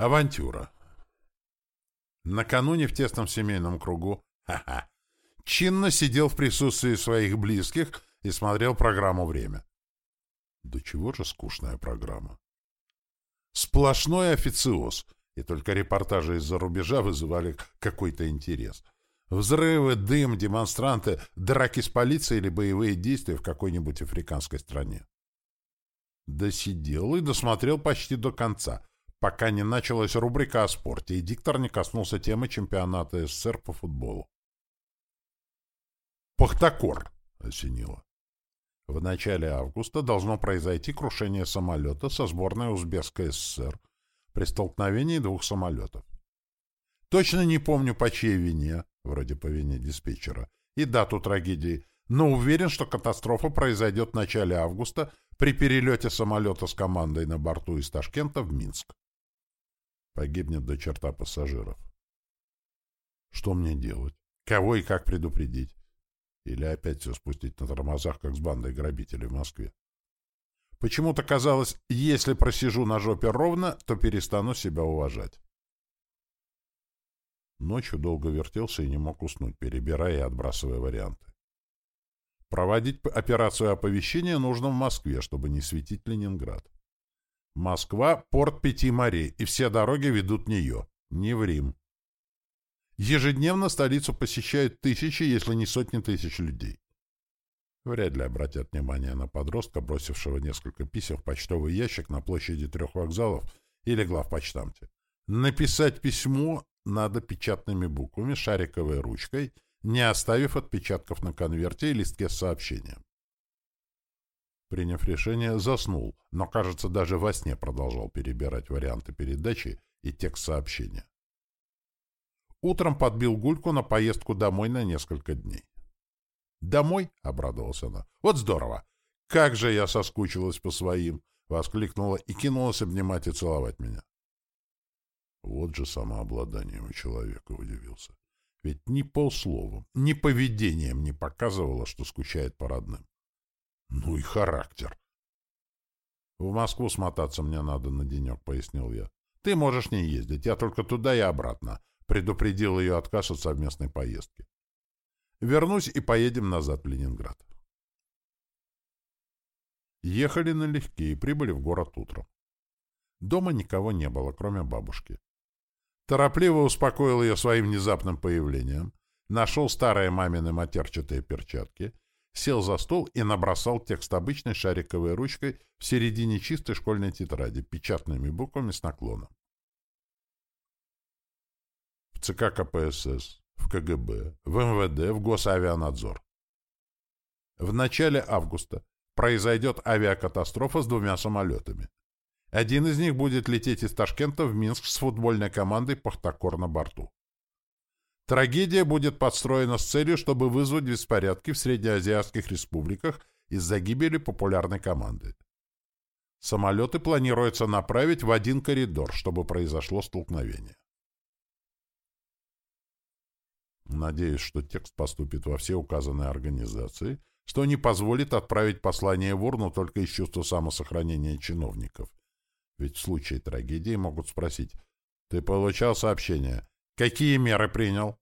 Авантюра. Накануне в тесном семейном кругу ха-ха, чинно сидел в присутствии своих близких и смотрел программу «Время». Да чего же скучная программа. Сплошной официоз, и только репортажи из-за рубежа вызывали какой-то интерес. Взрывы, дым, демонстранты, драки с полицией или боевые действия в какой-нибудь африканской стране. Досидел и досмотрел почти до конца, пока не началась рубрика о спорте, и диктор не коснулся темы чемпионата СССР по футболу. «Пахтакор!» — осенило. В начале августа должно произойти крушение самолета со сборной Узбекской ССР при столкновении двух самолетов. Точно не помню, по чьей вине, вроде по вине диспетчера, и дату трагедии, но уверен, что катастрофа произойдет в начале августа при перелете самолета с командой на борту из Ташкента в Минск. Погибнет до черта пассажиров. Что мне делать? Кого и как предупредить? Или опять все спустить на тормозах, как с бандой грабителей в Москве? Почему-то казалось, если просижу на жопе ровно, то перестану себя уважать. Ночью долго вертелся и не мог уснуть, перебирая и отбрасывая варианты. Проводить операцию оповещения нужно в Москве, чтобы не светить Ленинград. Москва — порт пяти морей, и все дороги ведут в нее, не в Рим. Ежедневно столицу посещают тысячи, если не сотни тысяч людей. Вряд ли обратят внимание на подростка, бросившего несколько писем в почтовый ящик на площади трех вокзалов или главпочтамте. Написать письмо надо печатными буквами, шариковой ручкой, не оставив отпечатков на конверте и листке с сообщением. Приняв решение, заснул, но, кажется, даже во сне продолжал перебирать варианты передачи и текст сообщения. Утром подбил Гульку на поездку домой на несколько дней. «Домой?» — обрадовалась она. «Вот здорово! Как же я соскучилась по своим!» — воскликнула и кинулась обнимать и целовать меня. Вот же самообладание у человека удивился. Ведь ни полсловом, ни поведением не показывала, что скучает по родным. Ну и характер. В Москву смотаться мне надо на денек, пояснил я. Ты можешь не ездить, я только туда и обратно. Предупредил ее отказ от совместной поездки. Вернусь и поедем назад в Ленинград. Ехали налегке и прибыли в город утром. Дома никого не было, кроме бабушки. Торопливо успокоил ее своим внезапным появлением, нашел старые мамины матерчатые перчатки сел за стол и набросал текст обычной шариковой ручкой в середине чистой школьной тетради, печатными буквами с наклоном. В ЦК КПСС, в КГБ, в МВД, в Госавианадзор. В начале августа произойдет авиакатастрофа с двумя самолетами. Один из них будет лететь из Ташкента в Минск с футбольной командой «Пахтакор» на борту. Трагедия будет подстроена с целью, чтобы вызвать беспорядки в среднеазиатских республиках из-за гибели популярной команды. Самолеты планируется направить в один коридор, чтобы произошло столкновение. Надеюсь, что текст поступит во все указанные организации, что не позволит отправить послание в урну только из чувства самосохранения чиновников. Ведь в случае трагедии могут спросить «Ты получал сообщение? Какие меры принял?»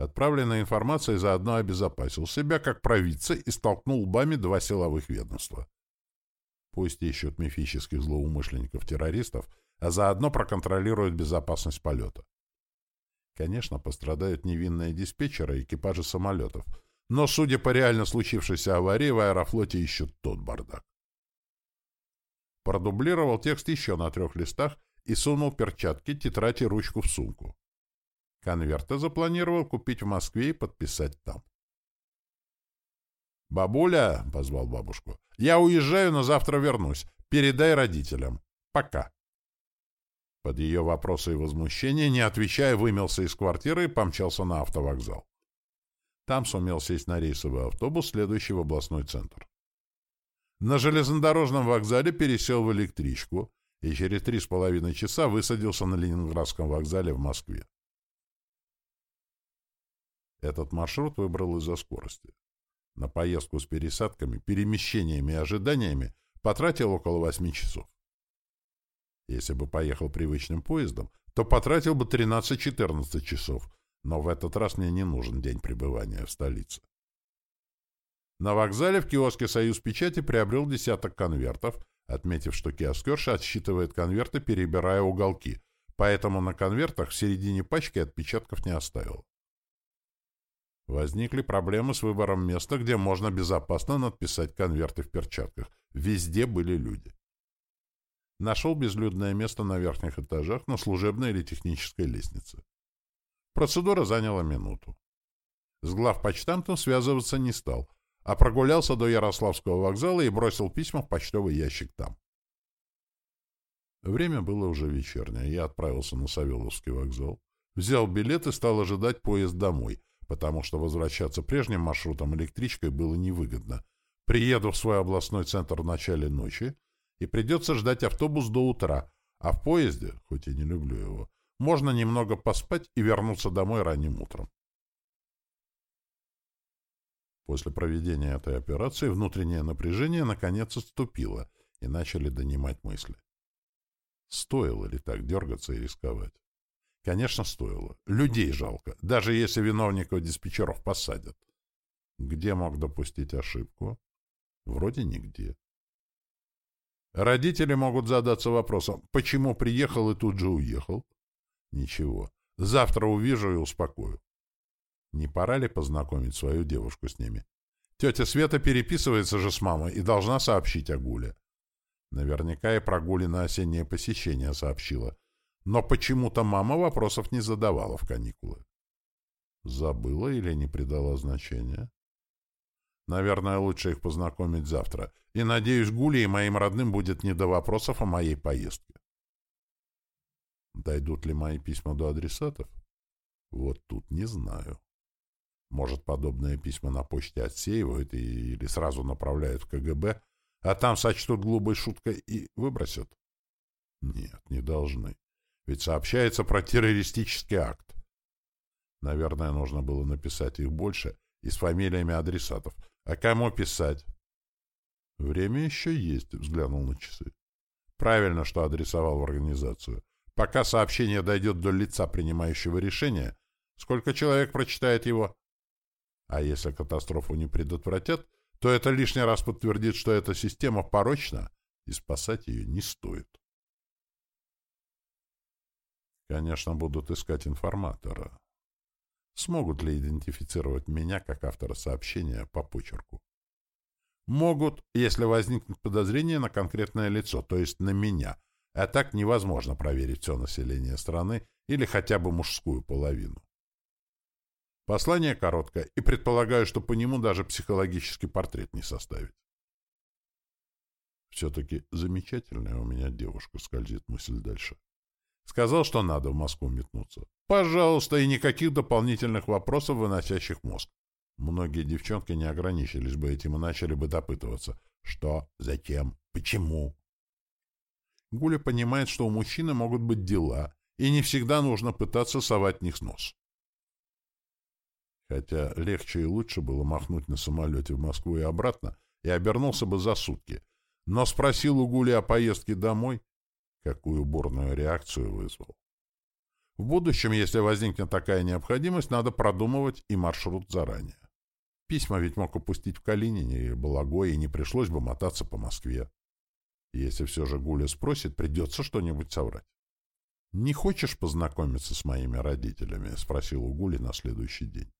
Отправленная информация заодно обезопасил себя как провидца и столкнул лбами два силовых ведомства. Пусть ищут мифических злоумышленников-террористов, а заодно проконтролируют безопасность полета. Конечно, пострадают невинные диспетчеры и экипажи самолетов, но, судя по реально случившейся аварии, в аэрофлоте ищут тот бардак. Продублировал текст еще на трех листах и сунул перчатки, тетрадь и ручку в сумку. Конверты запланировал купить в Москве и подписать там. «Бабуля», — позвал бабушку, — «я уезжаю, но завтра вернусь. Передай родителям. Пока». Под ее вопросы и возмущение, не отвечая, вымелся из квартиры и помчался на автовокзал. Там сумел сесть на рейсовый автобус, следующий в областной центр. На железнодорожном вокзале пересел в электричку и через три с половиной часа высадился на Ленинградском вокзале в Москве. Этот маршрут выбрал из-за скорости. На поездку с пересадками, перемещениями и ожиданиями потратил около восьми часов. Если бы поехал привычным поездом, то потратил бы 13-14 часов, но в этот раз мне не нужен день пребывания в столице. На вокзале в киоске «Союз печати» приобрел десяток конвертов, отметив, что киоскерша отсчитывает конверты, перебирая уголки, поэтому на конвертах в середине пачки отпечатков не оставил. Возникли проблемы с выбором места, где можно безопасно надписать конверты в перчатках. Везде были люди. Нашел безлюдное место на верхних этажах на служебной или технической лестнице. Процедура заняла минуту. С главпочтамтом связываться не стал, а прогулялся до Ярославского вокзала и бросил письма в почтовый ящик там. Время было уже вечернее. Я отправился на Савеловский вокзал, взял билет и стал ожидать поезд домой, потому что возвращаться прежним маршрутом электричкой было невыгодно. Приеду в свой областной центр в начале ночи, и придется ждать автобус до утра, а в поезде, хоть и не люблю его, можно немного поспать и вернуться домой ранним утром. После проведения этой операции внутреннее напряжение наконец отступило, и начали донимать мысли. Стоило ли так дергаться и рисковать? Конечно, стоило. Людей жалко, даже если виновников диспетчеров посадят. Где мог допустить ошибку? Вроде нигде. Родители могут задаться вопросом, почему приехал и тут же уехал? Ничего. Завтра увижу и успокою. Не пора ли познакомить свою девушку с ними? Тетя Света переписывается же с мамой и должна сообщить о Гуле. Наверняка и про Гуле на осеннее посещение сообщила. Но почему-то мама вопросов не задавала в каникулы. Забыла или не придала значения? Наверное, лучше их познакомить завтра. И, надеюсь, Гуле и моим родным будет не до вопросов о моей поездке. Дойдут ли мои письма до адресатов? Вот тут не знаю. Может, подобные письма на почте отсеивают и, или сразу направляют в КГБ, а там сочтут глупой шуткой и выбросят? Нет, не должны. Ведь сообщается про террористический акт. Наверное, нужно было написать их больше и с фамилиями адресатов. А кому писать? Время еще есть, взглянул на часы. Правильно, что адресовал в организацию. Пока сообщение дойдет до лица, принимающего решение, сколько человек прочитает его? А если катастрофу не предотвратят, то это лишний раз подтвердит, что эта система порочна, и спасать ее не стоит. Конечно, будут искать информатора. Смогут ли идентифицировать меня как автора сообщения по почерку? Могут, если возникнет подозрение на конкретное лицо, то есть на меня, а так невозможно проверить все население страны или хотя бы мужскую половину. Послание короткое, и предполагаю, что по нему даже психологический портрет не составить. Все-таки замечательная у меня девушка, скользит мысль дальше. Сказал, что надо в Москву метнуться. Пожалуйста, и никаких дополнительных вопросов, выносящих мозг. Многие девчонки не ограничились бы этим и начали бы допытываться. Что? Зачем? Почему? Гуля понимает, что у мужчины могут быть дела, и не всегда нужно пытаться совать в них нос. Хотя легче и лучше было махнуть на самолете в Москву и обратно, и обернулся бы за сутки. Но спросил у Гули о поездке домой, какую бурную реакцию вызвал. В будущем, если возникнет такая необходимость, надо продумывать и маршрут заранее. Письма ведь мог упустить в Калинине или Балагое, и не пришлось бы мотаться по Москве. Если все же Гуля спросит, придется что-нибудь соврать. «Не хочешь познакомиться с моими родителями?» — спросил у Гули на следующий день.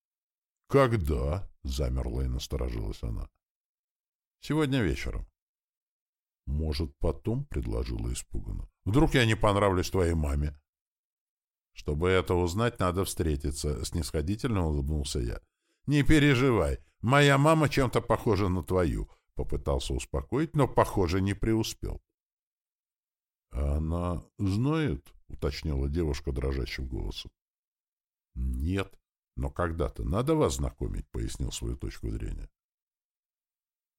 «Когда?» — замерла и насторожилась она. «Сегодня вечером». «Может, потом?» — предложила испуганно. «Вдруг я не понравлюсь твоей маме?» «Чтобы это узнать, надо встретиться», — снисходительно улыбнулся я. «Не переживай, моя мама чем-то похожа на твою», — попытался успокоить, но, похоже, не преуспел. «Она знает?» — уточнила девушка дрожащим голосом. «Нет, но когда-то надо вас знакомить», — пояснил свою точку зрения.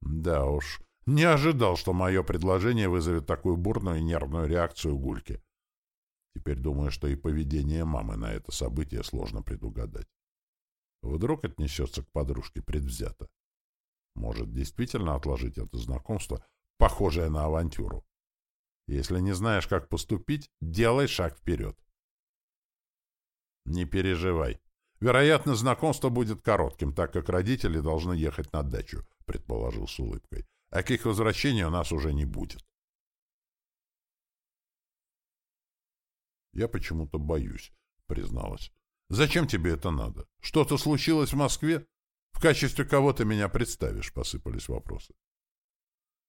«Да уж, не ожидал, что мое предложение вызовет такую бурную нервную реакцию Гульки. Теперь думаю, что и поведение мамы на это событие сложно предугадать. Вдруг отнесется к подружке предвзято. Может, действительно отложить это знакомство, похожее на авантюру. Если не знаешь, как поступить, делай шаг вперед. Не переживай. Вероятно, знакомство будет коротким, так как родители должны ехать на дачу, предположил с улыбкой. А к их возвращению нас уже не будет. Я почему-то боюсь, призналась. Зачем тебе это надо? Что-то случилось в Москве? В качестве кого ты меня представишь? Посыпались вопросы.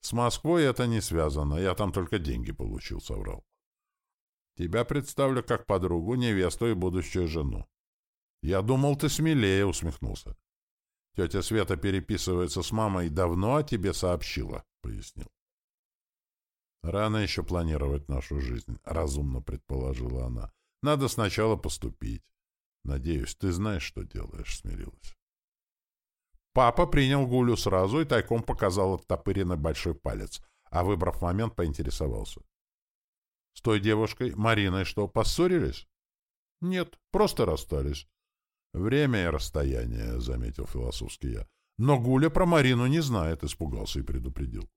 С Москвой это не связано, я там только деньги получил, соврал. Тебя представлю как подругу, невесту и будущую жену. Я думал, ты смелее, усмехнулся. Тетя Света переписывается с мамой и давно о тебе сообщила, пояснил. Рано еще планировать нашу жизнь, разумно предположила она. Надо сначала поступить. Надеюсь, ты знаешь, что делаешь, смирилась. Папа принял Гулю сразу и тайком показал оттопыренный большой палец, а, выбрав момент, поинтересовался. — С той девушкой, Мариной, что, поссорились? — Нет, просто расстались. — Время и расстояние, — заметил философски я. — Но Гуля про Марину не знает, — испугался и предупредил.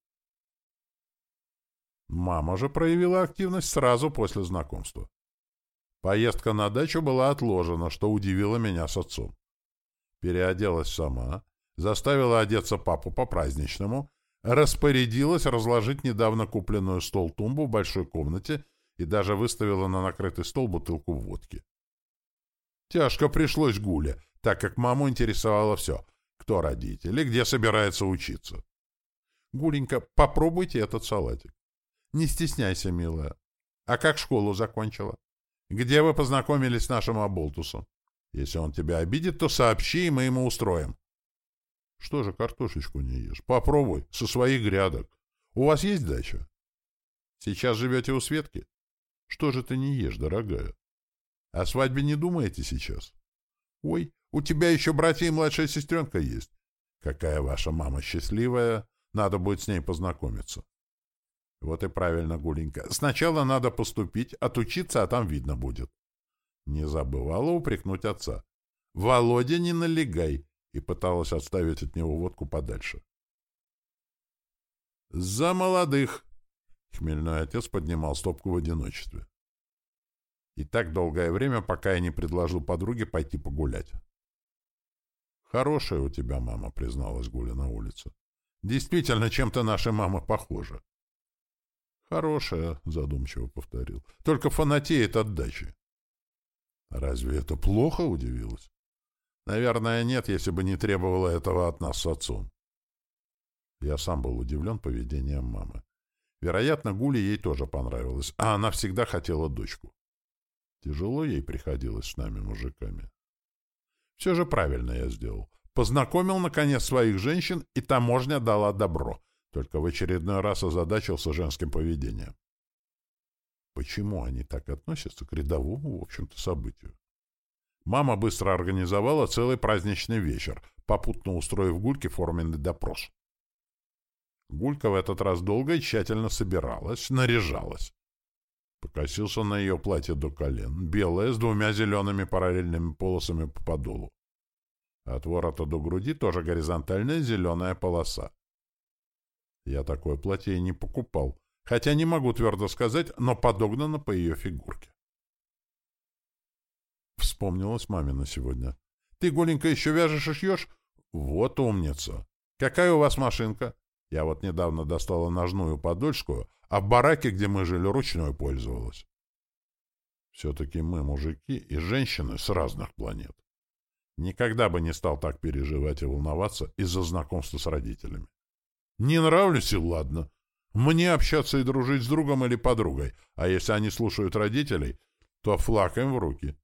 Мама же проявила активность сразу после знакомства. Поездка на дачу была отложена, что удивило меня с отцом. Переоделась сама, заставила одеться папу по-праздничному, распорядилась разложить недавно купленную стол-тумбу в большой комнате и даже выставила на накрытый стол бутылку водки. Тяжко пришлось Гуле, так как маму интересовало все. Кто родители, где собирается учиться. Гуленька, попробуйте этот салатик. Не стесняйся, милая. А как школу закончила? Где вы познакомились с нашим Аболтусом? Если он тебя обидит, то сообщи, и мы ему устроим. Что же картошечку не ешь? Попробуй, со своих грядок. У вас есть дача? Сейчас живете у Светки? Что же ты не ешь, дорогая? О свадьбе не думаете сейчас? Ой, у тебя еще братья и младшая сестренка есть. Какая ваша мама счастливая. Надо будет с ней познакомиться. Вот и правильно, Гуленька. Сначала надо поступить, отучиться, а там видно будет. Не забывала упрекнуть отца. Володя, не налегай и пыталась отставить от него водку подальше. «За молодых!» — хмельной отец поднимал стопку в одиночестве. И так долгое время, пока я не предложил подруге пойти погулять. «Хорошая у тебя мама», — призналась Гуля на улице. «Действительно, чем-то наша мама похожа». «Хорошая», — задумчиво повторил. «Только фанатеет от дачи». «Разве это плохо?» — удивилась. Наверное, нет, если бы не требовала этого от нас с отцом. Я сам был удивлен поведением мамы. Вероятно, Гуле ей тоже понравилось, а она всегда хотела дочку. Тяжело ей приходилось с нами, мужиками. Все же правильно я сделал. Познакомил, наконец, своих женщин, и таможня дала добро. Только в очередной раз озадачился женским поведением. Почему они так относятся к рядовому, в общем-то, событию? Мама быстро организовала целый праздничный вечер, попутно устроив Гульке форменный допрос. Гулька в этот раз долго и тщательно собиралась, наряжалась. Покосился на ее платье до колен, белое, с двумя зелеными параллельными полосами по подолу. От ворота до груди тоже горизонтальная зеленая полоса. Я такое платье и не покупал, хотя не могу твердо сказать, но подогнано по ее фигурке. Вспомнилась мамина сегодня. «Ты, Голенька, еще вяжешь и шьешь?» «Вот умница! Какая у вас машинка?» Я вот недавно достала ножную подольскую, а в бараке, где мы жили, ручной пользовалась. Все-таки мы мужики и женщины с разных планет. Никогда бы не стал так переживать и волноваться из-за знакомства с родителями. Не нравлюсь и ладно. Мне общаться и дружить с другом или подругой, а если они слушают родителей, то флаг им в руки.